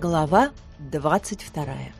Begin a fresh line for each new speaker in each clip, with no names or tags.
Глава двадцать вторая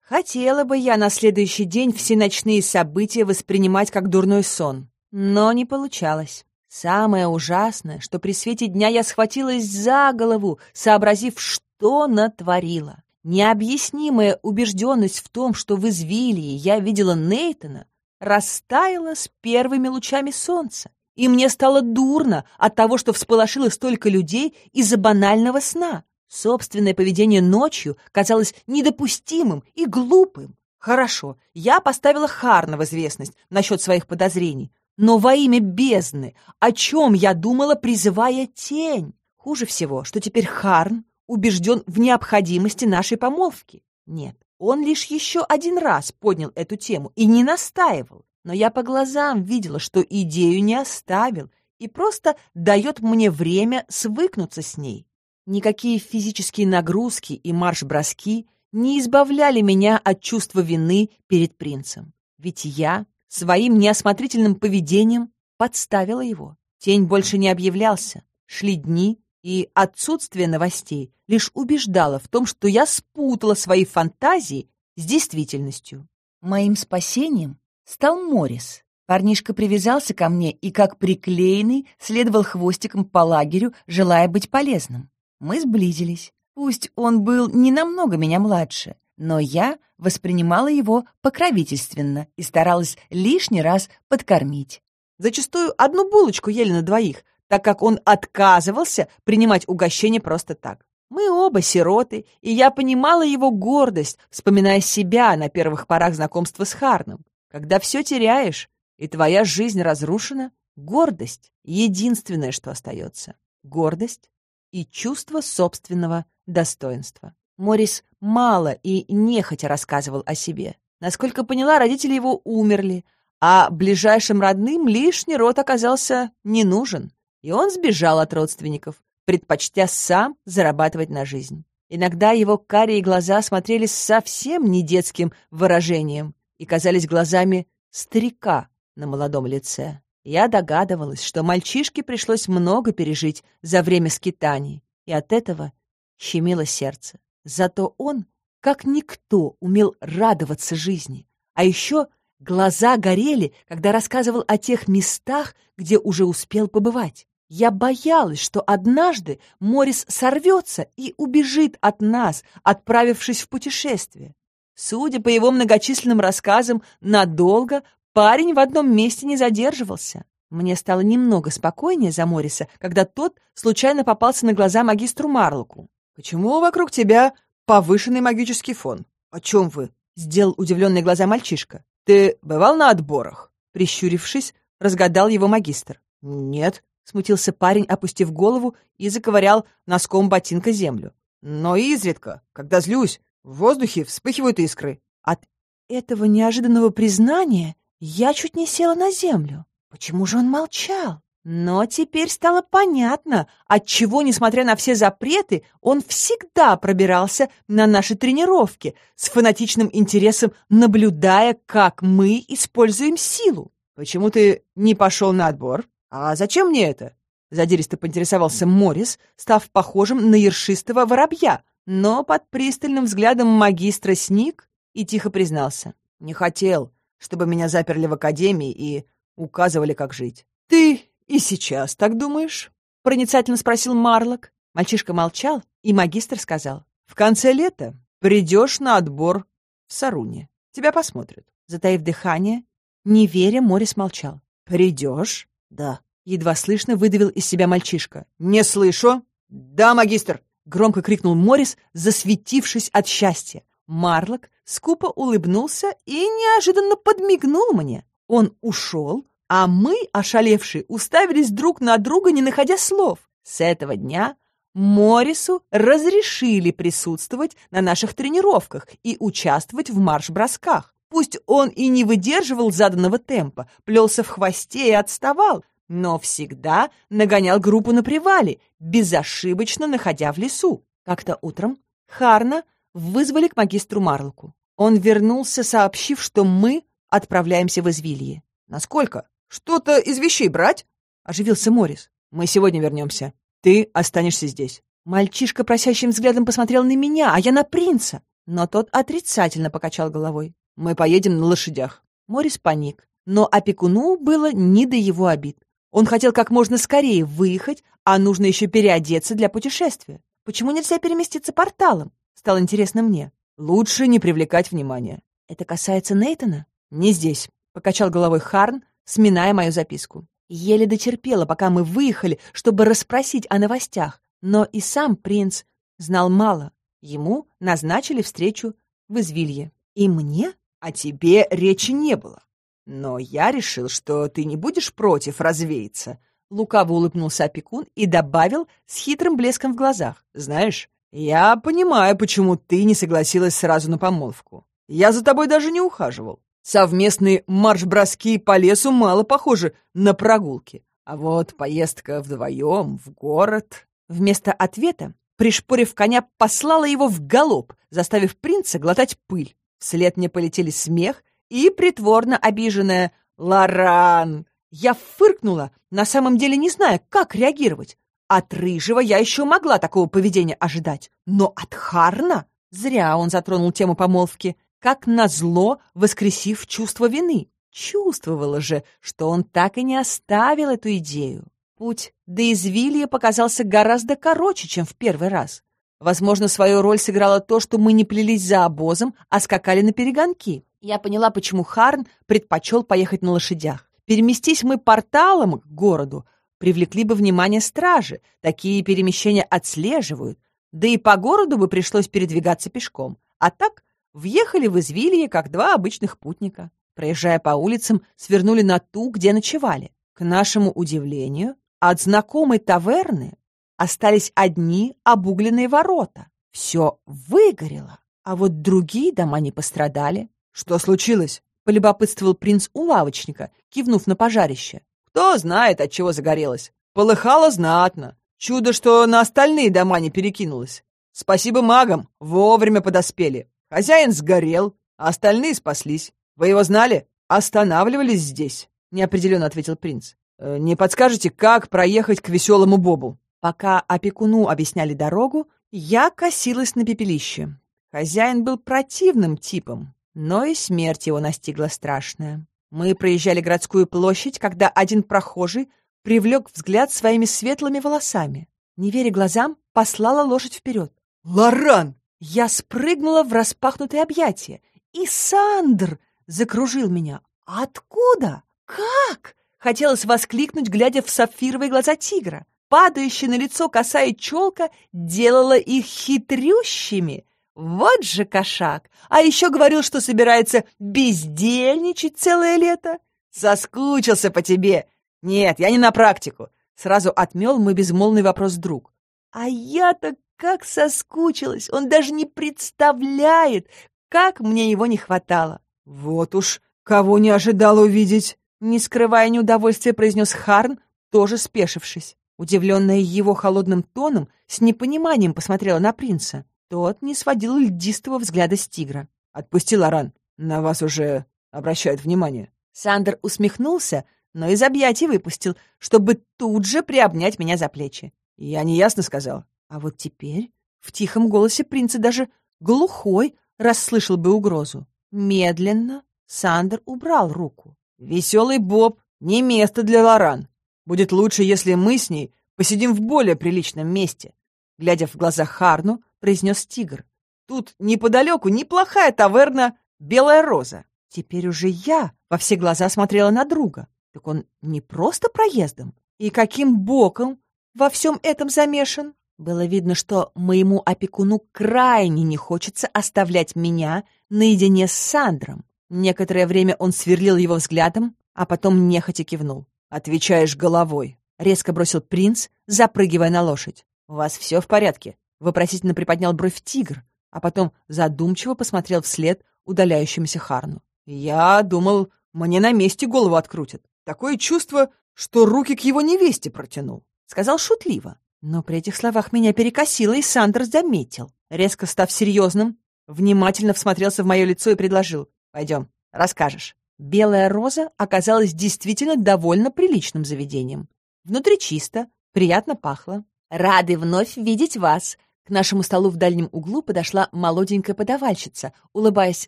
Хотела бы я на следующий день все ночные события воспринимать как дурной сон, но не получалось. Самое ужасное, что при свете дня я схватилась за голову, сообразив, что натворила. Необъяснимая убежденность в том, что в Извилии я видела Нейтона, растаяла с первыми лучами солнца и мне стало дурно от того, что всполошило столько людей из-за банального сна. Собственное поведение ночью казалось недопустимым и глупым. Хорошо, я поставила Харна в известность насчет своих подозрений, но во имя бездны, о чем я думала, призывая тень? Хуже всего, что теперь Харн убежден в необходимости нашей помолвки. Нет, он лишь еще один раз поднял эту тему и не настаивал но я по глазам видела, что идею не оставил и просто дает мне время свыкнуться с ней. Никакие физические нагрузки и марш-броски не избавляли меня от чувства вины перед принцем. Ведь я своим неосмотрительным поведением подставила его. Тень больше не объявлялся. Шли дни, и отсутствие новостей лишь убеждало в том, что я спутала свои фантазии с действительностью. Моим спасением стал Морис. Парнишка привязался ко мне и, как приклеенный, следовал хвостиком по лагерю, желая быть полезным. Мы сблизились. Пусть он был не намного меня младше, но я воспринимала его покровительственно и старалась лишний раз подкормить. Зачастую одну булочку ели на двоих, так как он отказывался принимать угощение просто так. Мы оба сироты, и я понимала его гордость, вспоминая себя на первых порах знакомства с Харном. Когда все теряешь, и твоя жизнь разрушена, гордость — единственное, что остается. Гордость и чувство собственного достоинства. Морис мало и нехотя рассказывал о себе. Насколько поняла, родители его умерли, а ближайшим родным лишний род оказался не нужен, и он сбежал от родственников, предпочтя сам зарабатывать на жизнь. Иногда его карие глаза смотрели совсем не детским выражением, и казались глазами старика на молодом лице. Я догадывалась, что мальчишке пришлось много пережить за время скитаний, и от этого щемило сердце. Зато он, как никто, умел радоваться жизни. А еще глаза горели, когда рассказывал о тех местах, где уже успел побывать. Я боялась, что однажды Морис сорвется и убежит от нас, отправившись в путешествие. Судя по его многочисленным рассказам, надолго парень в одном месте не задерживался. Мне стало немного спокойнее за Мориса, когда тот случайно попался на глаза магистру Марлоку.
«Почему вокруг тебя повышенный магический фон?
О чем вы?» — сделал удивленные глаза мальчишка.
«Ты бывал на отборах?»
Прищурившись, разгадал его магистр.
«Нет», —
смутился парень, опустив голову и заковырял носком ботинка землю.
«Но изредка, когда злюсь, в воздухе вспыхивают искры.
От этого неожиданного признания я чуть не села на землю. Почему же он молчал? Но теперь стало понятно, отчего, несмотря на все запреты, он всегда пробирался на наши тренировки, с фанатичным интересом наблюдая, как мы используем силу.
«Почему ты не пошел на отбор? А зачем мне это?»
Задиристо поинтересовался Морис, став похожим на ершистого воробья, но под пристальным взглядом магистра сник и тихо признался.
«Не хотел, чтобы меня заперли в академии и указывали, как жить».
«Ты и сейчас так думаешь?» — проницательно спросил Марлок. Мальчишка молчал, и магистр сказал. «В конце лета придешь на отбор в Саруне. Тебя посмотрят». Затаив дыхание, не веря, Морис молчал.
«Придешь?»
«Да». Едва слышно выдавил из себя мальчишка.
«Не слышу!» «Да, магистр!»
Громко крикнул Морис, засветившись от счастья. Марлок скупо улыбнулся и неожиданно подмигнул мне. Он ушел, а мы, ошалевшие, уставились друг на друга, не находя слов. С этого дня Морису разрешили присутствовать на наших тренировках и участвовать в марш-бросках. Пусть он и не выдерживал заданного темпа, плелся в хвосте и отставал, но всегда нагонял группу на привале, безошибочно находя в лесу. Как-то утром Харна вызвали к магистру Марлоку. Он вернулся, сообщив, что мы отправляемся в Извилье.
«Насколько? Что-то из вещей брать?»
— оживился Морис.
«Мы сегодня вернемся. Ты останешься здесь».
Мальчишка просящим взглядом посмотрел на меня, а я на принца. Но тот отрицательно покачал головой.
«Мы поедем на лошадях».
Морис паник. Но опекуну было не до его обид. Он хотел как можно скорее выехать, а нужно еще переодеться для путешествия. Почему нельзя переместиться порталом? Стало интересно мне.
Лучше не привлекать внимания.
Это касается Нейтона?
Не здесь,
покачал головой Харн, сминая мою записку. Еле дотерпела, пока мы выехали, чтобы расспросить о новостях. Но и сам принц знал мало. Ему назначили встречу в Извилье. И мне?
О тебе речи не было. Но я решил, что ты не будешь против развеяться.
Лукаво улыбнулся опекун и добавил с хитрым блеском в глазах.
Знаешь, я понимаю, почему ты не согласилась сразу на помолвку. Я за тобой даже не ухаживал. Совместные марш-броски по лесу мало похожи на прогулки. А вот поездка вдвоем в город...
Вместо ответа, пришпорив коня, послала его в галоп, заставив принца глотать пыль. Вслед мне полетели смех и притворно обиженная «Лоран!». Я фыркнула, на самом деле не зная, как реагировать. От Рыжего я еще могла такого поведения ожидать, но от Харна зря он затронул тему помолвки, как назло воскресив чувство вины. Чувствовала же, что он так и не оставил эту идею. Путь до извилия показался гораздо короче, чем в первый раз. Возможно, свою роль сыграло то, что мы не плелись за обозом, а скакали на перегонки. Я поняла, почему Харн предпочел поехать на лошадях. Переместись мы порталом к городу, привлекли бы внимание стражи. Такие перемещения отслеживают. Да и по городу бы пришлось передвигаться пешком. А так въехали в Извилье, как два обычных путника. Проезжая по улицам, свернули на ту, где ночевали. К нашему удивлению, от знакомой таверны остались одни обугленные ворота. Все выгорело, а вот другие дома не пострадали.
«Что случилось?»
— полюбопытствовал принц у лавочника, кивнув на пожарище.
«Кто знает, от чего загорелось. Полыхало знатно. Чудо, что на остальные дома не перекинулось. Спасибо магам, вовремя подоспели. Хозяин сгорел, а остальные спаслись. Вы его знали? Останавливались здесь?» — неопределенно ответил принц. «Э, «Не подскажете, как проехать к веселому Бобу?»
Пока опекуну объясняли дорогу, я косилась на пепелище. Хозяин был противным типом, но и смерть его настигла страшная. Мы проезжали городскую площадь, когда один прохожий привлек взгляд своими светлыми волосами. Не веря глазам, послала лошадь вперед.
«Лоран!»
Я спрыгнула в распахнутое объятие, и Сандр закружил меня. «Откуда? Как?» Хотелось воскликнуть, глядя в сапфировые глаза тигра. Падающая на лицо коса и челка делала их хитрющими. Вот же кошак! А еще говорил, что собирается бездельничать целое лето. Соскучился по тебе. Нет, я не на практику. Сразу отмел мой безмолвный вопрос друг. А я-то как соскучилась. Он даже не представляет, как мне его не хватало.
Вот уж кого не ожидал увидеть.
Не скрывая неудовольствия, произнес Харн, тоже спешившись. Удивленная его холодным тоном, с непониманием посмотрела на принца. Тот не сводил льдистого взгляда с тигра.
«Отпусти, Лоран, на вас уже обращают внимание».
Сандер усмехнулся, но из объятий выпустил, чтобы тут же приобнять меня за плечи.
Я неясно сказал.
А вот теперь в тихом голосе принца даже глухой расслышал бы угрозу. Медленно Сандер убрал руку.
«Веселый Боб, не место для Лоран. Будет лучше, если мы с ней посидим в более приличном месте», глядя в глаза Харну, произнес тигр. «Тут неподалеку неплохая таверна «Белая роза».
Теперь уже я во все глаза смотрела на друга. Так он не просто проездом? И каким боком во всем этом замешан? Было видно, что моему опекуну крайне не хочется оставлять меня наедине с Сандром. Некоторое время он сверлил его взглядом, а потом нехотя кивнул.
«Отвечаешь головой», — резко бросил принц, запрыгивая на лошадь.
«У вас все в порядке?» — вопросительно приподнял бровь тигр, а потом задумчиво посмотрел вслед удаляющемуся Харну.
«Я думал, мне на месте голову открутят. Такое чувство, что руки к его невесте протянул», —
сказал шутливо. Но при этих словах меня перекосило, и Сандер заметил. Резко став серьезным, внимательно всмотрелся в мое лицо и предложил. «Пойдем, расскажешь». Белая роза оказалась действительно довольно приличным заведением. Внутри чисто, приятно пахло. Рады вновь видеть вас!» К нашему столу в дальнем углу подошла молоденькая подавальщица, улыбаясь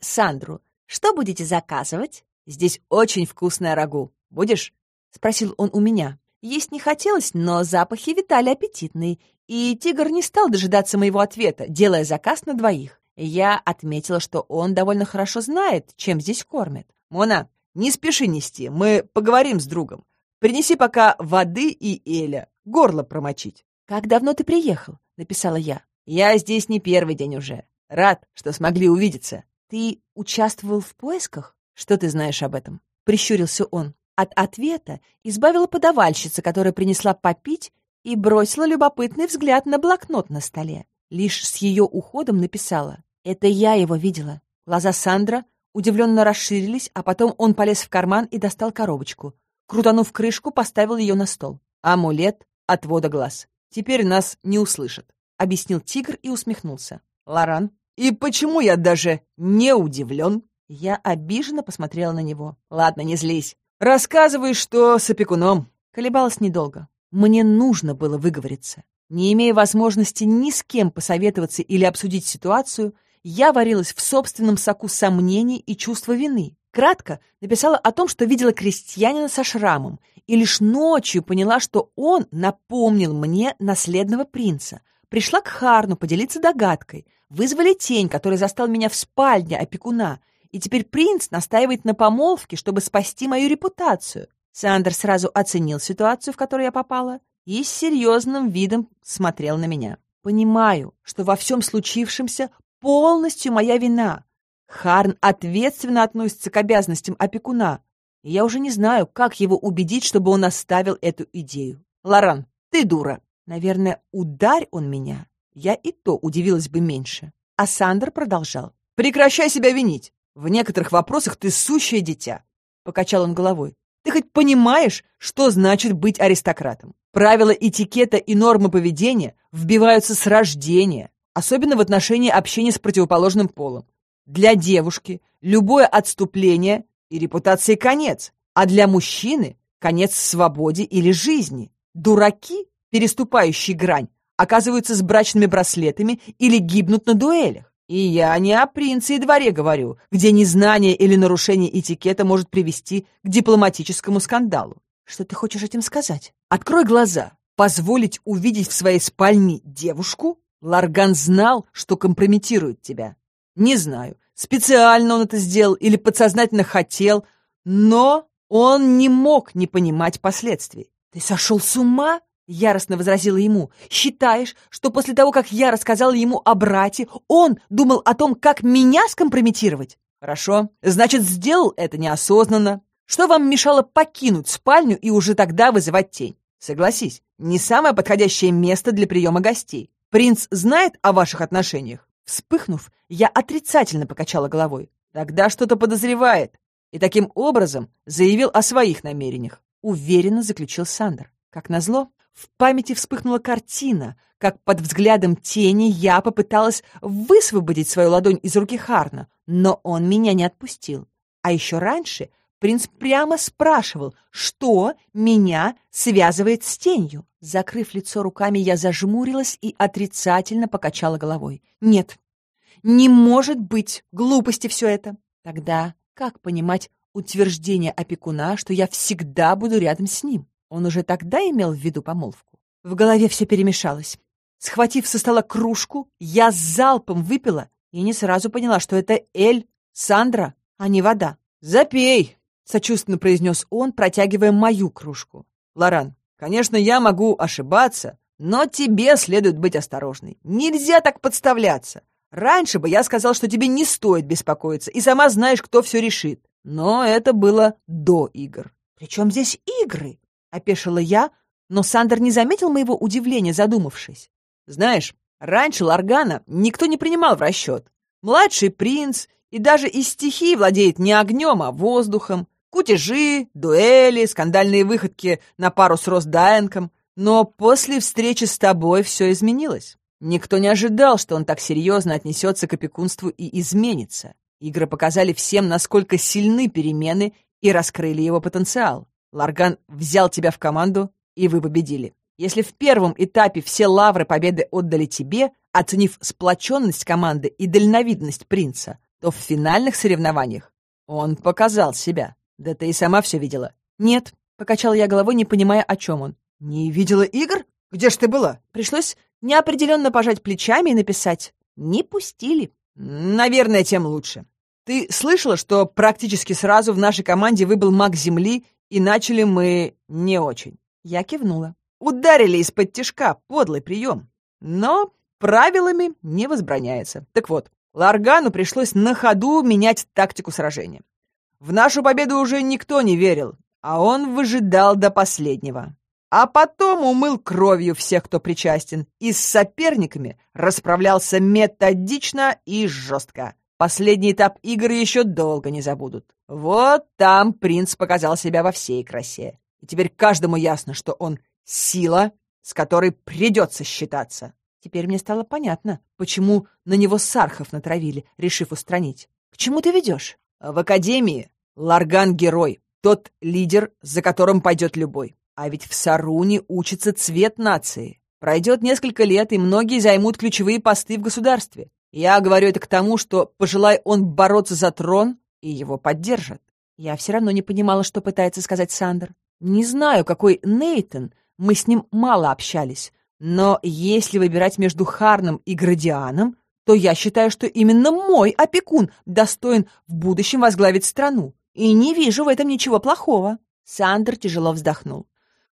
Сандру. «Что будете заказывать?» «Здесь очень вкусное рагу. Будешь?» — спросил он у меня. Есть не хотелось, но запахи витали аппетитные, и тигр не стал дожидаться моего ответа, делая заказ на двоих. Я отметила, что он довольно хорошо знает, чем здесь кормят.
«Мона, не спеши нести, мы поговорим с другом. Принеси пока воды и Эля, горло промочить».
«Как давно ты приехал?» — написала я.
«Я здесь не первый день уже. Рад, что смогли увидеться».
«Ты участвовал в поисках?» «Что ты знаешь об этом?» — прищурился он. От ответа избавила подавальщица, которая принесла попить и бросила любопытный взгляд на блокнот на столе. Лишь с ее уходом написала «Это я его видела». Глаза Сандра удивленно расширились, а потом он полез в карман и достал коробочку. Крутанув крышку, поставил ее на стол.
Амулет отвода глаз. Теперь нас не услышат, — объяснил тигр и усмехнулся. Лоран, и почему я даже не удивлен? Я обиженно посмотрела на него. Ладно, не злись. Рассказывай, что с опекуном.
Колебалась недолго. Мне нужно было выговориться. Не имея возможности ни с кем посоветоваться или обсудить ситуацию, я варилась в собственном соку сомнений и чувства вины. Кратко написала о том, что видела крестьянина со шрамом, и лишь ночью поняла, что он напомнил мне наследного принца. Пришла к Харну поделиться догадкой. Вызвали тень, который застал меня в спальне опекуна, и теперь принц настаивает на помолвке, чтобы спасти мою репутацию. Сандер сразу оценил ситуацию, в которую я попала, и с серьезным видом смотрел на меня. Понимаю, что во всем случившемся полностью моя вина. Харн ответственно относится к обязанностям опекуна, я уже не знаю, как его убедить, чтобы он оставил эту идею. Лоран, ты дура. Наверное, ударь он меня, я и то удивилась бы меньше. А Сандер продолжал.
Прекращай себя винить. В некоторых вопросах ты сущее дитя. Покачал он головой. Ты хоть понимаешь, что значит быть аристократом? Правила этикета и нормы поведения вбиваются с рождения, особенно в отношении общения с противоположным полом. Для девушки любое отступление и репутации конец, а для мужчины конец свободе или жизни. Дураки, переступающие грань, оказываются с брачными браслетами или гибнут на дуэлях. И я не о принце и дворе говорю, где незнание или нарушение этикета может привести к дипломатическому скандалу.
Что ты хочешь этим сказать?
Открой глаза. Позволить увидеть в своей спальне девушку? Ларган знал, что компрометирует тебя. Не знаю, специально он это сделал или подсознательно хотел, но он не мог не понимать последствий.
«Ты сошел с ума?» — яростно возразила ему. «Считаешь, что после того, как я рассказала ему о брате, он думал о том, как меня скомпрометировать?»
«Хорошо. Значит, сделал это неосознанно. Что вам мешало покинуть спальню и уже тогда вызывать тень? Согласись, не самое подходящее место для приема гостей. Принц знает о ваших отношениях?» Вспыхнув, я отрицательно покачала головой. Тогда что-то подозревает. И таким образом заявил о своих намерениях. Уверенно заключил Сандер. Как назло, в памяти вспыхнула картина, как под взглядом тени я попыталась высвободить свою ладонь из руки Харна, но он меня не отпустил. А еще раньше принц прямо спрашивал, что меня связывает с тенью. Закрыв лицо руками, я зажмурилась и отрицательно покачала головой. «Нет, не может быть! Глупости все это!» Тогда как понимать утверждение опекуна, что я всегда буду рядом с ним? Он уже тогда имел в виду помолвку. В голове все перемешалось. Схватив со стола кружку, я залпом выпила и не сразу поняла, что это Эль, Сандра, а не вода. «Запей!» — сочувственно произнес он, протягивая мою кружку. «Лоран, Конечно, я могу ошибаться, но тебе следует быть осторожной. Нельзя так подставляться. Раньше бы я сказал, что тебе не стоит беспокоиться, и сама знаешь, кто все решит. Но это было до игр.
«Причем здесь игры?» — опешила я, но Сандер не заметил моего удивления, задумавшись.
«Знаешь, раньше Ларгана никто не принимал в расчет. Младший принц и даже из стихии владеет не огнем, а воздухом. Кутежи, дуэли, скандальные выходки на пару с Росдайенком. Но после встречи с тобой все изменилось. Никто не ожидал, что он так серьезно отнесется к опекунству и изменится. Игры показали всем, насколько сильны перемены и раскрыли его потенциал. Ларган взял тебя в команду, и вы победили.
Если в первом этапе все лавры победы отдали тебе, оценив сплоченность команды и дальновидность принца, то в финальных соревнованиях он показал себя. Да ты и сама все видела. Нет, покачал я головой, не понимая, о чем он.
Не видела игр? Где ж ты была?
Пришлось неопределенно пожать плечами и написать. Не пустили.
Наверное, тем лучше. Ты слышала, что практически сразу в нашей команде выбыл маг Земли, и начали мы не очень?
Я кивнула.
Ударили из-под тишка, подлый прием. Но правилами не возбраняется. Так вот, Ларгану пришлось на ходу менять тактику сражения. В нашу победу уже никто не верил, а он выжидал до последнего. А потом умыл кровью всех, кто причастен, и с соперниками расправлялся методично и жестко. Последний этап игр еще долго не забудут. Вот там принц показал себя во всей красе. И теперь каждому ясно, что он сила, с которой придется считаться.
Теперь мне стало понятно, почему на него Сархов натравили, решив устранить. К чему ты ведешь?
В Академии Ларган — герой, тот лидер, за которым пойдет любой. А ведь в Саруне учится цвет нации. Пройдет несколько лет, и многие займут ключевые посты в государстве. Я говорю это к тому, что, пожелай он бороться за трон, и его поддержат.
Я все равно не понимала, что пытается сказать Сандер. Не знаю, какой Нейтон, мы с ним мало общались, но если выбирать между Харном и Градианом, то я считаю, что именно мой опекун достоин в будущем возглавить страну. И не вижу в этом ничего плохого. Сандер тяжело вздохнул.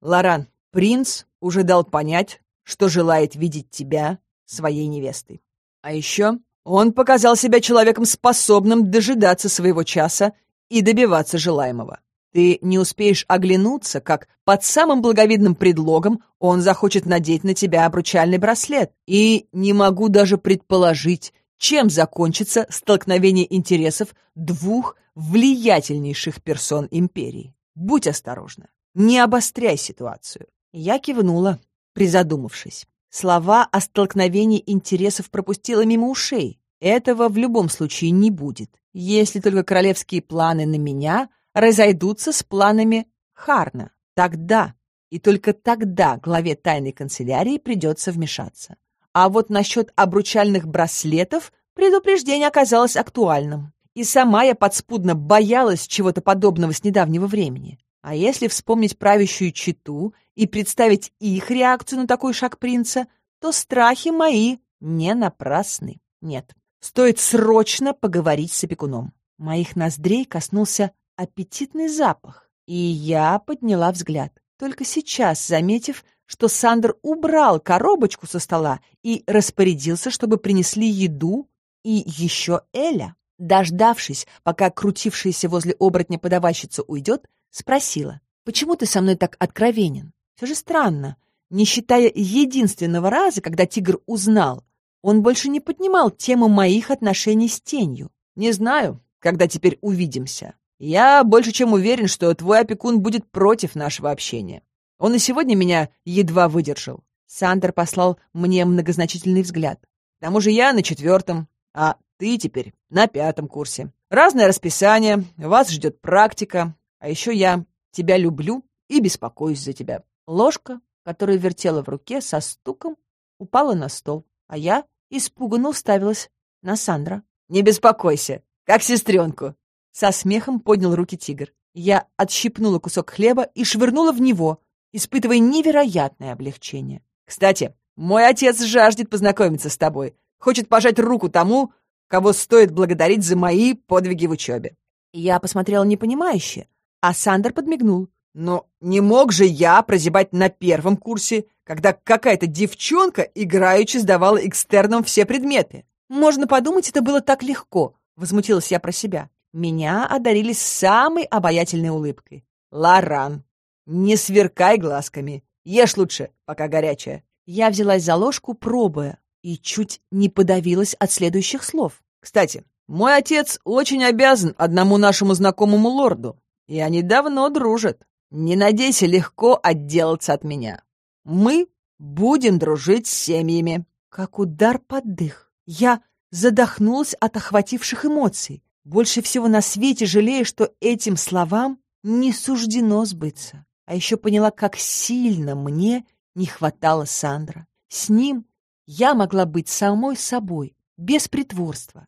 Лоран, принц уже дал понять, что желает видеть тебя своей невестой. А еще он показал себя человеком, способным дожидаться своего часа и добиваться желаемого. Ты не успеешь оглянуться, как под самым благовидным предлогом он захочет надеть на тебя обручальный браслет. И не могу даже предположить, чем закончится столкновение интересов двух влиятельнейших персон империи. Будь осторожна, не обостряй ситуацию.
Я кивнула, призадумавшись. Слова о столкновении интересов пропустила мимо ушей. Этого в любом случае не будет, если только королевские планы на меня разойдутся с планами Харна. Тогда, и только тогда главе тайной канцелярии придется вмешаться. А вот насчет обручальных браслетов предупреждение оказалось актуальным. И сама я подспудно боялась чего-то подобного с недавнего времени. А если вспомнить правящую читу и представить их реакцию на такой шаг принца, то страхи мои не напрасны. Нет, стоит срочно поговорить с опекуном. Моих ноздрей коснулся аппетитный запах, и я подняла взгляд, только сейчас заметив, что Сандер убрал коробочку со стола и распорядился, чтобы принесли еду и еще Эля. Дождавшись, пока крутившаяся возле оборотня подавальщица уйдет, спросила, «Почему ты со мной так откровенен? Все же странно. Не считая единственного раза, когда тигр узнал, он больше не поднимал тему моих отношений с тенью.
Не знаю, когда теперь увидимся. Я больше чем уверен, что твой опекун будет против нашего общения. Он и сегодня меня едва выдержал.
Сандер послал мне многозначительный взгляд.
К тому же я на четвертом, а ты теперь на пятом курсе. Разное расписание, вас ждет практика, а еще я тебя люблю и беспокоюсь за тебя.
Ложка, которую вертела в руке, со стуком упала на стол, а я испуганно уставилась на Сандра.
«Не беспокойся, как сестренку.
Со смехом поднял руки тигр. Я отщипнула кусок хлеба и швырнула в него, испытывая невероятное облегчение.
«Кстати, мой отец жаждет познакомиться с тобой. Хочет пожать руку тому, кого стоит благодарить за мои подвиги в учебе».
Я посмотрела непонимающе, а Сандер подмигнул.
«Но не мог же я прозябать на первом курсе, когда какая-то девчонка играючи сдавала экстерном все предметы?»
«Можно подумать, это было так легко», — возмутилась я про себя. Меня одарили самой обаятельной улыбкой.
«Лоран, не сверкай глазками. Ешь лучше, пока горячая».
Я взялась за ложку, пробуя, и чуть не подавилась от следующих слов.
«Кстати, мой отец очень обязан одному нашему знакомому лорду, и они давно дружат. Не надейся легко отделаться от меня. Мы будем дружить с семьями».
Как удар под дых. Я задохнулась от охвативших эмоций. Больше всего на свете жалею, что этим словам не суждено сбыться. А еще поняла, как сильно мне не хватало Сандра. С ним я могла быть самой собой, без притворства.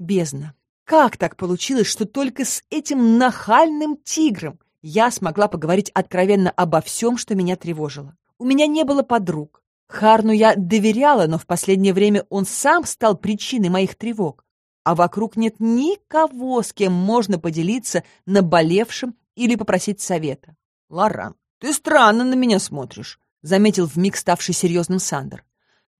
Бездна. Как так получилось, что только с этим нахальным тигром я смогла поговорить откровенно обо всем, что меня тревожило? У меня не было подруг. Харну я доверяла, но в последнее время он сам стал причиной моих тревог. А вокруг нет никого, с кем можно поделиться наболевшим или попросить совета.
«Лоран, ты странно на меня смотришь», — заметил вмиг ставший серьезным Сандер.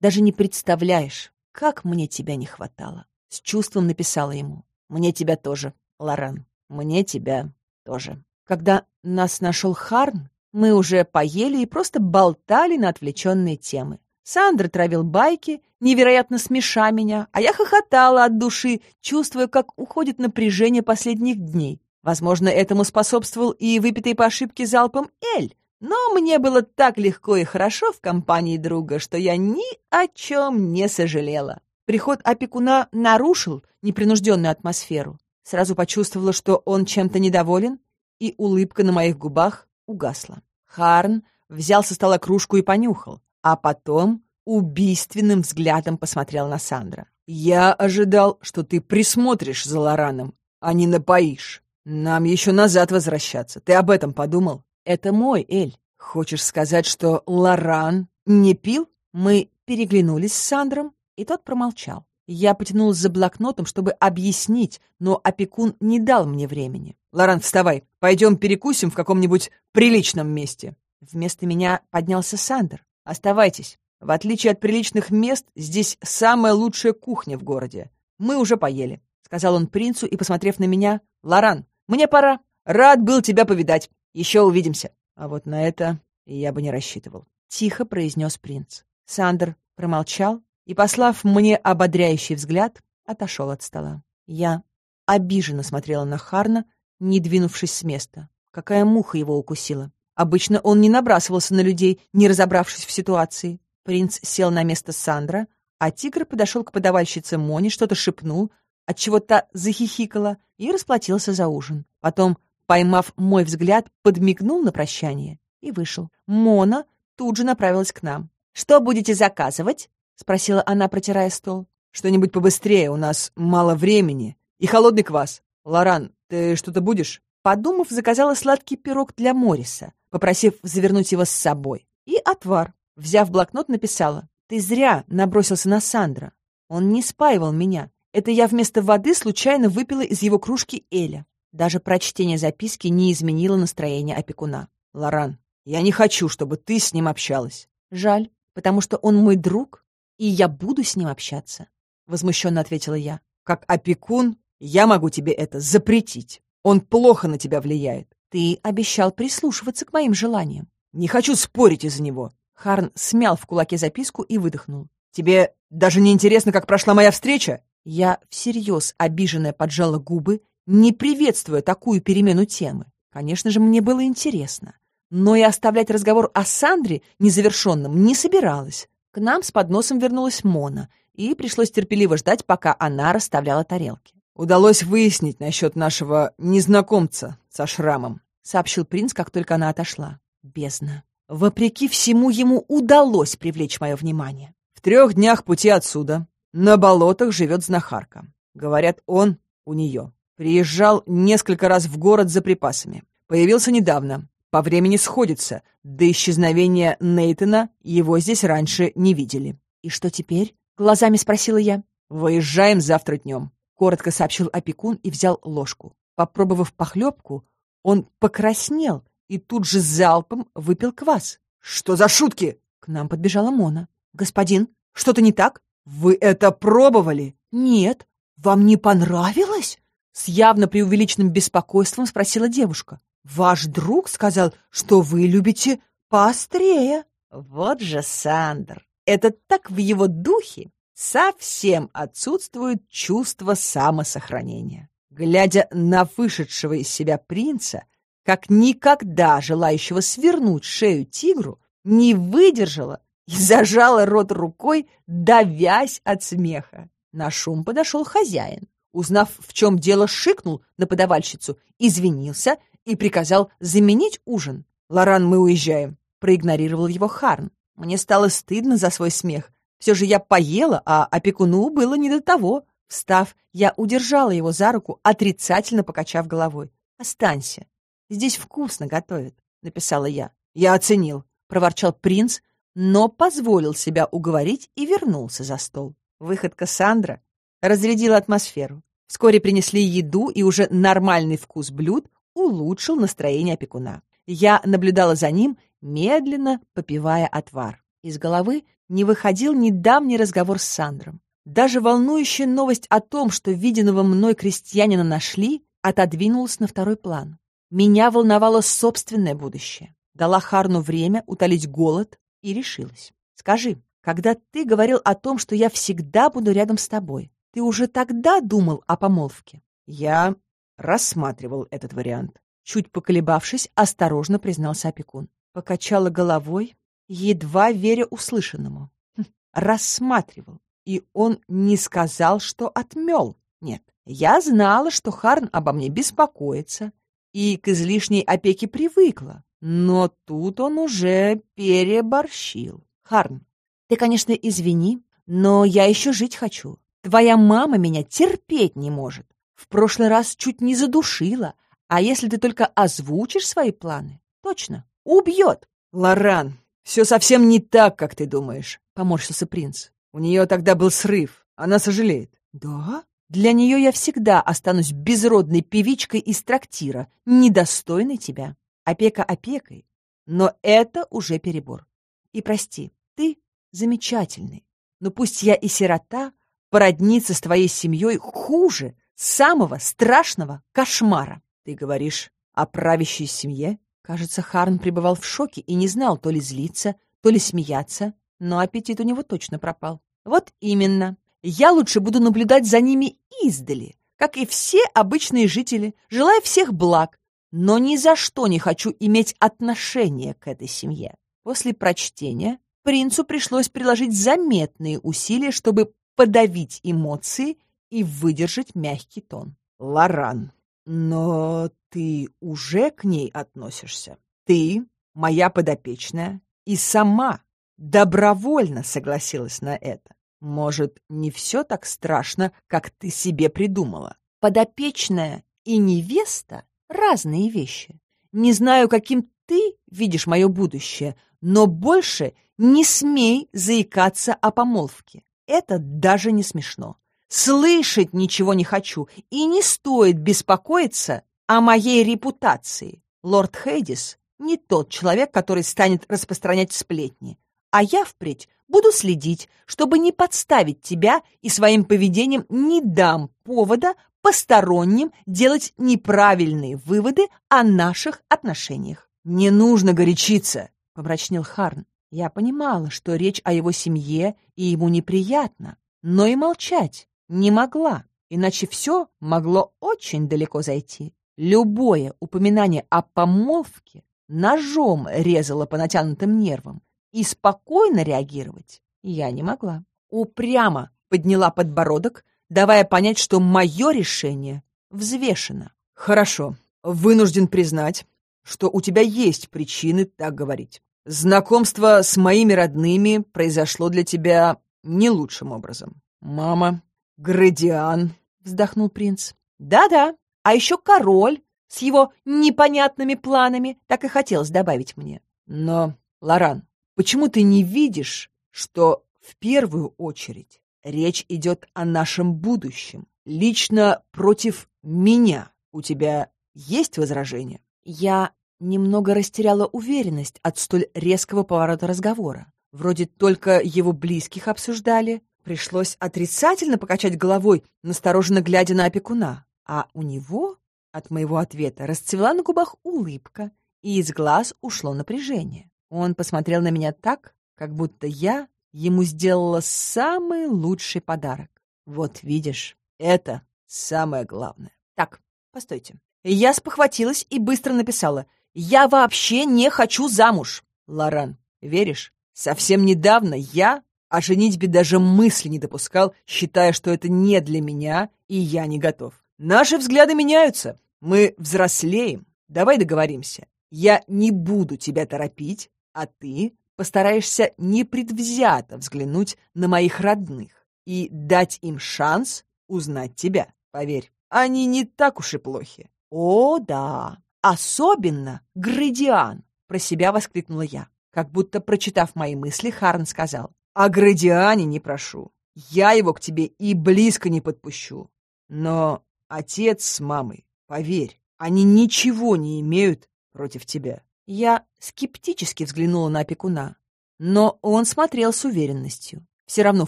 «Даже не представляешь, как мне тебя не хватало!» С чувством написала ему. «Мне тебя тоже, Лоран. Мне тебя тоже». Когда нас нашел Харн, мы уже поели и просто болтали на отвлеченные темы. Сандра травил байки, невероятно смеша меня, а я хохотала от души, чувствуя, как уходит напряжение последних дней. Возможно, этому способствовал и выпитый по ошибке залпом Эль, но мне было так легко и хорошо в компании друга, что я ни о чем не сожалела. Приход опекуна нарушил непринужденную атмосферу. Сразу почувствовала, что он чем-то недоволен, и улыбка на моих губах угасла. Харн взял со стола кружку и понюхал, а потом убийственным взглядом посмотрел на Сандра.
«Я ожидал, что ты присмотришь за Лораном, а не напоишь. Нам еще назад возвращаться. Ты об этом подумал?»
«Это мой, Эль.
Хочешь сказать, что Лоран не пил?»
Мы переглянулись с Сандром, и тот промолчал. Я потянулась за блокнотом, чтобы объяснить, но опекун не дал мне времени.
«Лоран, вставай. Пойдем перекусим в каком-нибудь приличном месте».
Вместо меня поднялся Сандер. «Оставайтесь. В отличие от приличных мест, здесь самая лучшая кухня в городе. Мы уже поели», — сказал он принцу и, посмотрев на меня, «Лоран, мне пора. Рад был тебя повидать. Еще увидимся». А вот на это я бы не рассчитывал. Тихо произнес принц. Сандер промолчал и, послав мне ободряющий взгляд, отошел от стола. Я обиженно смотрела на Харна, не двинувшись с места. Какая муха его укусила. Обычно он не набрасывался на людей, не разобравшись в ситуации. Принц сел на место Сандра, а тигр подошел к подавальщице Мони, что-то шепнул, отчего та захихикала и расплатился за ужин. Потом, поймав мой взгляд, подмигнул на прощание и вышел. Мона тут же направилась к нам. «Что будете заказывать?» — спросила она, протирая стол.
«Что-нибудь побыстрее, у нас мало времени. И холодный квас. Лоран, ты что-то будешь?»
Подумав, заказала сладкий пирог для Мориса, попросив завернуть его с собой. И отвар. Взяв блокнот, написала. «Ты зря набросился на Сандра. Он не спаивал меня. Это я вместо воды случайно выпила из его кружки Эля. Даже прочтение записки не изменило настроение опекуна.
«Лоран, я не хочу, чтобы ты с ним общалась».
«Жаль, потому что он мой друг, и я буду с ним общаться», — возмущенно ответила я.
«Как опекун я могу тебе это запретить. Он плохо на тебя влияет.
Ты обещал прислушиваться к моим желаниям.
Не хочу спорить из-за него.
Харн смял в кулаке записку и выдохнул.
Тебе даже не интересно, как прошла моя встреча?
Я всерьез обиженная поджала губы, не приветствуя такую перемену темы. Конечно же, мне было интересно. Но и оставлять разговор о Сандре незавершенным не собиралась. К нам с подносом вернулась Мона, и пришлось терпеливо ждать, пока она расставляла тарелки.
«Удалось выяснить насчет нашего незнакомца со шрамом», —
сообщил принц, как только она отошла. Бездна. Вопреки всему ему удалось привлечь мое внимание.
В трех днях пути отсюда на болотах живет знахарка. Говорят, он у нее. Приезжал несколько раз в город за припасами. Появился недавно. По времени сходится. До исчезновения Нейтона его здесь раньше не видели.
«И что теперь?» — глазами спросила я.
«Выезжаем завтра днем
коротко сообщил опекун и взял ложку. Попробовав похлебку, он покраснел и тут же залпом выпил квас.
«Что за шутки?»
К нам подбежала Мона. «Господин, что-то не так?»
«Вы это пробовали?»
«Нет. Вам не понравилось?» С явно преувеличенным беспокойством спросила девушка. «Ваш друг сказал, что вы любите поострее». Вот же Сандер. Это так в его духе совсем отсутствует чувство самосохранения. Глядя на вышедшего из себя принца, как никогда желающего свернуть шею тигру, не выдержала и зажала рот рукой, давясь от смеха. На шум подошел хозяин. Узнав, в чем дело, шикнул на подавальщицу, извинился и приказал заменить ужин. «Лоран, мы уезжаем», — проигнорировал его Харн. Мне стало стыдно за свой смех. Все же я поела, а опекуну было не до того. Встав, я удержала его за руку, отрицательно покачав головой. «Останься. Здесь вкусно готовят», — написала я.
«Я оценил», —
проворчал принц, но позволил себя уговорить и вернулся за стол. Выходка Сандра разрядила атмосферу. Вскоре принесли еду, и уже нормальный вкус блюд улучшил настроение опекуна. Я наблюдала за ним, медленно попивая отвар. Из головы не выходил недавний разговор с Сандром. Даже волнующая новость о том, что виденного мной крестьянина нашли, отодвинулась на второй план. Меня волновало собственное будущее. Дала Харну время утолить голод и решилась. «Скажи, когда ты говорил о том, что я всегда буду рядом с тобой, ты уже тогда думал о помолвке?»
«Я рассматривал этот вариант»,
Чуть поколебавшись, осторожно признался опекун. Покачала головой, едва веря услышанному. Хм, рассматривал. И он не сказал, что отмел. Нет, я знала, что Харн обо мне беспокоится и к излишней опеке привыкла. Но тут он уже переборщил. Харн, ты, конечно, извини, но я еще жить хочу. Твоя мама меня терпеть не может. В прошлый раз чуть не задушила, а если ты только озвучишь свои планы, точно, убьет.
Лоран, все совсем не так, как ты думаешь, поморщился принц. У нее тогда был срыв. Она сожалеет.
Да? Для нее я всегда останусь безродной певичкой из трактира, недостойной тебя. Опека опекой. Но это уже перебор. И прости, ты замечательный. Но пусть я и сирота, породниться с твоей семьей хуже самого страшного кошмара.
Ты говоришь о правящей семье?
Кажется, Харн пребывал в шоке и не знал то ли злиться, то ли смеяться, но аппетит у него точно пропал. Вот именно. Я лучше буду наблюдать за ними издали, как и все обычные жители, желая всех благ, но ни за что не хочу иметь отношение к этой семье. После прочтения принцу пришлось приложить заметные усилия, чтобы подавить эмоции и выдержать мягкий тон.
«Лоран, но ты уже к ней относишься. Ты, моя подопечная, и сама добровольно согласилась на это. Может, не все так страшно, как ты себе придумала.
Подопечная и невеста — разные вещи. Не знаю, каким ты видишь мое будущее, но больше не смей заикаться о помолвке. Это даже не смешно. Слышать ничего не хочу, и не стоит беспокоиться о моей репутации. Лорд Хейдис не тот человек, который станет распространять сплетни, а я впредь буду следить, чтобы не подставить тебя и своим поведением не дам повода посторонним делать неправильные выводы о наших отношениях.
«Не нужно горячиться», — помрачнел Харн.
Я понимала, что речь о его семье и ему неприятно, но и молчать не могла, иначе все могло очень далеко зайти. Любое упоминание о помолвке ножом резало по натянутым нервам, и спокойно реагировать я не могла. Упрямо подняла подбородок, давая понять, что мое решение взвешено.
«Хорошо, вынужден признать, что у тебя есть причины так говорить. Знакомство с моими родными произошло для тебя не лучшим образом. Мама «Градиан», — вздохнул принц.
«Да-да, а еще король с его непонятными планами, так и хотелось добавить мне.
Но, Лоран, почему ты не видишь, что в первую очередь речь идет о нашем будущем? Лично против меня у тебя есть возражения?»
Я немного растеряла уверенность от столь резкого поворота разговора. Вроде только его близких обсуждали, Пришлось отрицательно покачать головой, настороженно глядя на опекуна. А у него от моего ответа расцвела на губах улыбка, и из глаз ушло напряжение. Он посмотрел на меня так, как будто я ему сделала самый лучший подарок. Вот видишь, это самое главное. Так, постойте. Я спохватилась и быстро написала. Я вообще не хочу замуж.
Лоран, веришь? Совсем недавно я о женитьбе даже мысли не допускал, считая, что это не для меня, и я не готов. Наши взгляды меняются. Мы взрослеем. Давай договоримся. Я не буду тебя торопить, а ты
постараешься непредвзято взглянуть на моих родных и дать им шанс узнать тебя. Поверь, они не так уж и плохи. О, да, особенно Градиан, про себя воскликнула я. Как будто, прочитав мои мысли, Харн сказал, «О Градиане не прошу. Я его к тебе и близко не подпущу. Но отец с мамой, поверь, они ничего не имеют против тебя. Я скептически взглянула на опекуна, но он смотрел с уверенностью. Все равно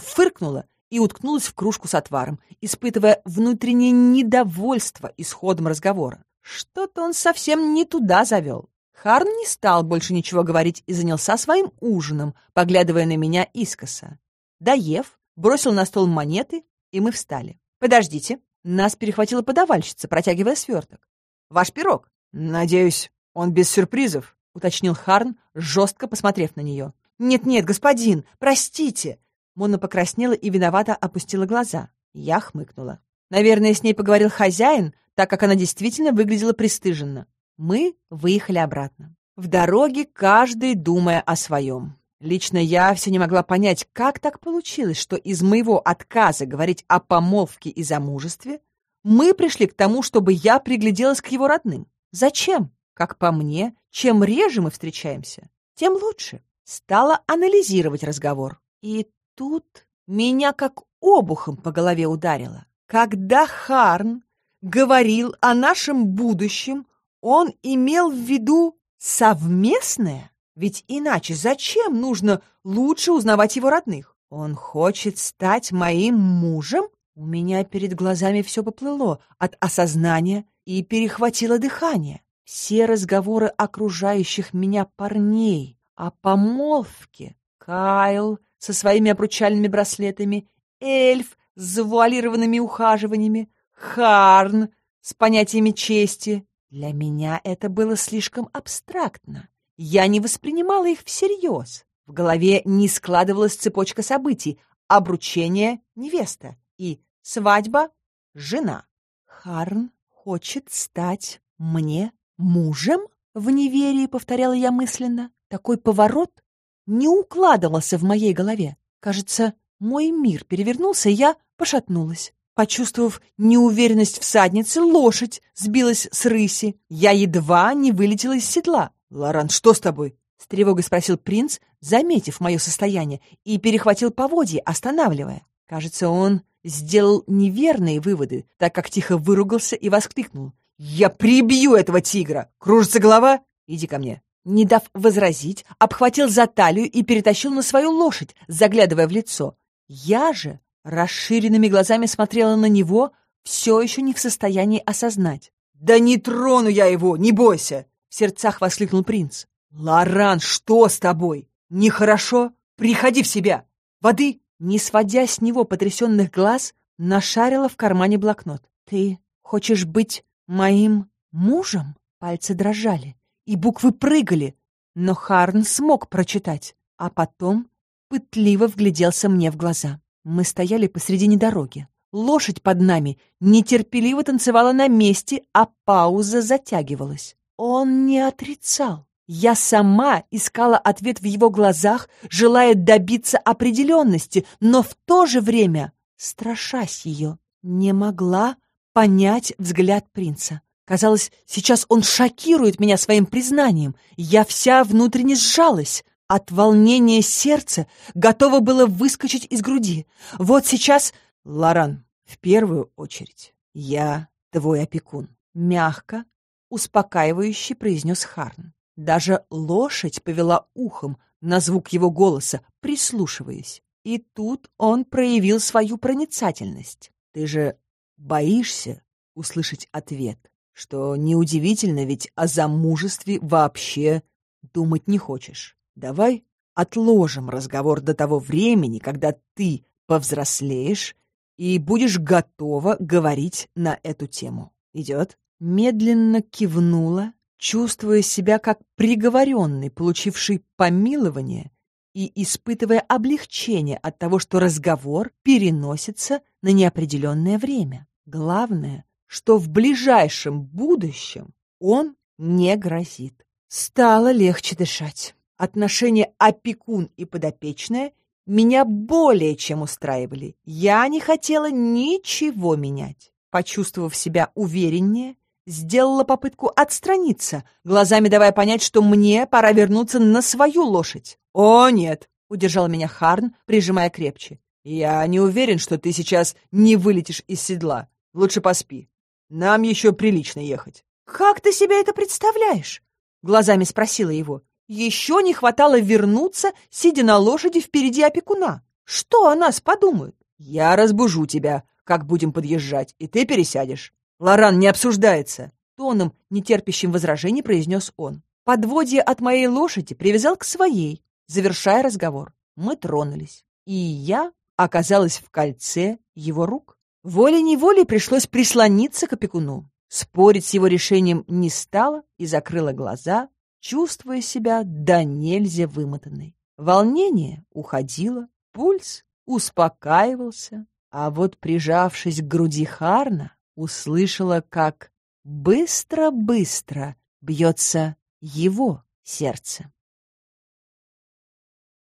фыркнула и уткнулась в кружку с отваром, испытывая внутреннее недовольство исходом разговора. Что-то он совсем не туда завел. Харн не стал больше ничего говорить и занялся своим ужином, поглядывая на меня искоса. Доев, бросил на стол монеты, и мы встали. «Подождите!» Нас перехватила подавальщица, протягивая сверток. «Ваш пирог!» «Надеюсь, «Он без сюрпризов», — уточнил Харн, жестко посмотрев на нее. «Нет-нет, господин, простите!» Мона покраснела и виновато опустила глаза. Я хмыкнула. Наверное, с ней поговорил хозяин, так как она действительно выглядела пристыженно. Мы выехали обратно. В дороге каждый думая о своем. Лично я все не могла понять, как так получилось, что из моего отказа говорить о помолвке и замужестве мы пришли к тому, чтобы я пригляделась к его родным. Зачем? Как по мне, чем реже мы встречаемся, тем лучше. Стала анализировать разговор. И тут меня как обухом по голове ударило. Когда Харн говорил о нашем будущем, он имел в виду совместное? Ведь иначе зачем нужно лучше узнавать его родных? Он хочет стать моим мужем? У меня перед глазами все поплыло от осознания и перехватило дыхание. Все разговоры окружающих меня парней о помолвке. Кайл со своими обручальными браслетами, эльф с завуалированными ухаживаниями, Харн с понятиями чести. Для меня это было слишком абстрактно. Я не воспринимала их всерьез. В голове не складывалась цепочка событий. Обручение — невеста и свадьба — жена. Харн хочет стать мне «Мужем?» — в неверии повторяла я мысленно. Такой поворот не укладывался в моей голове. Кажется, мой мир перевернулся, и я пошатнулась. Почувствовав неуверенность всадницы, лошадь сбилась с рыси. Я едва не вылетела из седла. «Лоран, что с тобой?» — с тревогой спросил принц, заметив мое состояние, и перехватил поводье, останавливая. Кажется, он сделал неверные выводы, так как тихо выругался и воскликнул. «Я прибью этого тигра! Кружится голова? Иди ко мне!» Не дав возразить, обхватил за талию и перетащил на свою лошадь, заглядывая в лицо. Я же расширенными глазами смотрела на него, все еще не в состоянии осознать. «Да не трону я его, не бойся!» — в сердцах воскликнул принц. «Лоран, что с тобой? Нехорошо? Приходи в себя! Воды!» Не сводя с него потрясенных глаз, нашарила в кармане блокнот. «Ты хочешь быть Моим мужем пальцы дрожали, и буквы прыгали, но Харн смог прочитать, а потом пытливо вгляделся мне в глаза. Мы стояли посредине дороги. Лошадь под нами нетерпеливо танцевала на месте, а пауза затягивалась. Он не отрицал. Я сама искала ответ в его глазах, желая добиться определенности, но в то же время, страшась ее, не могла понять взгляд принца. Казалось, сейчас он шокирует меня своим признанием. Я вся внутренне сжалась. От волнения сердце готово было выскочить из груди. Вот сейчас... Лоран, в первую очередь, я твой опекун. Мягко, успокаивающе произнес Харн. Даже лошадь повела ухом на звук его голоса, прислушиваясь. И тут он проявил свою проницательность. Ты же боишься услышать ответ, что неудивительно, ведь о замужестве вообще думать не хочешь. Давай отложим разговор до того времени, когда ты повзрослеешь и будешь готова говорить на эту тему. Идет? Медленно кивнула, чувствуя себя как приговоренный, получивший помилование и испытывая облегчение от того, что разговор переносится на неопределенное время. Главное, что в ближайшем будущем он не грозит. Стало легче дышать. Отношения опекун и подопечная меня более чем устраивали. Я не хотела ничего менять. Почувствовав себя увереннее, сделала попытку отстраниться, глазами давая понять, что мне пора вернуться на свою лошадь.
«О, нет!»
— удержал меня Харн, прижимая крепче.
«Я не уверен, что ты сейчас не вылетишь из седла. Лучше поспи. Нам еще прилично ехать».
«Как ты себе это представляешь?» — глазами спросила его. Еще не хватало вернуться, сидя на лошади впереди опекуна. Что о нас подумают?
Я разбужу тебя, как будем подъезжать, и ты пересядешь. Лоран не обсуждается.
Тоном, нетерпящим возражений, произнес он. Подводье от моей лошади привязал к своей, завершая разговор. Мы тронулись, и я оказалась в кольце его рук. Волей-неволей пришлось прислониться к опекуну. Спорить с его решением не стала и закрыла глаза, чувствуя себя до нельзя вымотанной. Волнение уходило, пульс успокаивался, а вот, прижавшись к груди Харна, услышала, как быстро-быстро бьется его сердце.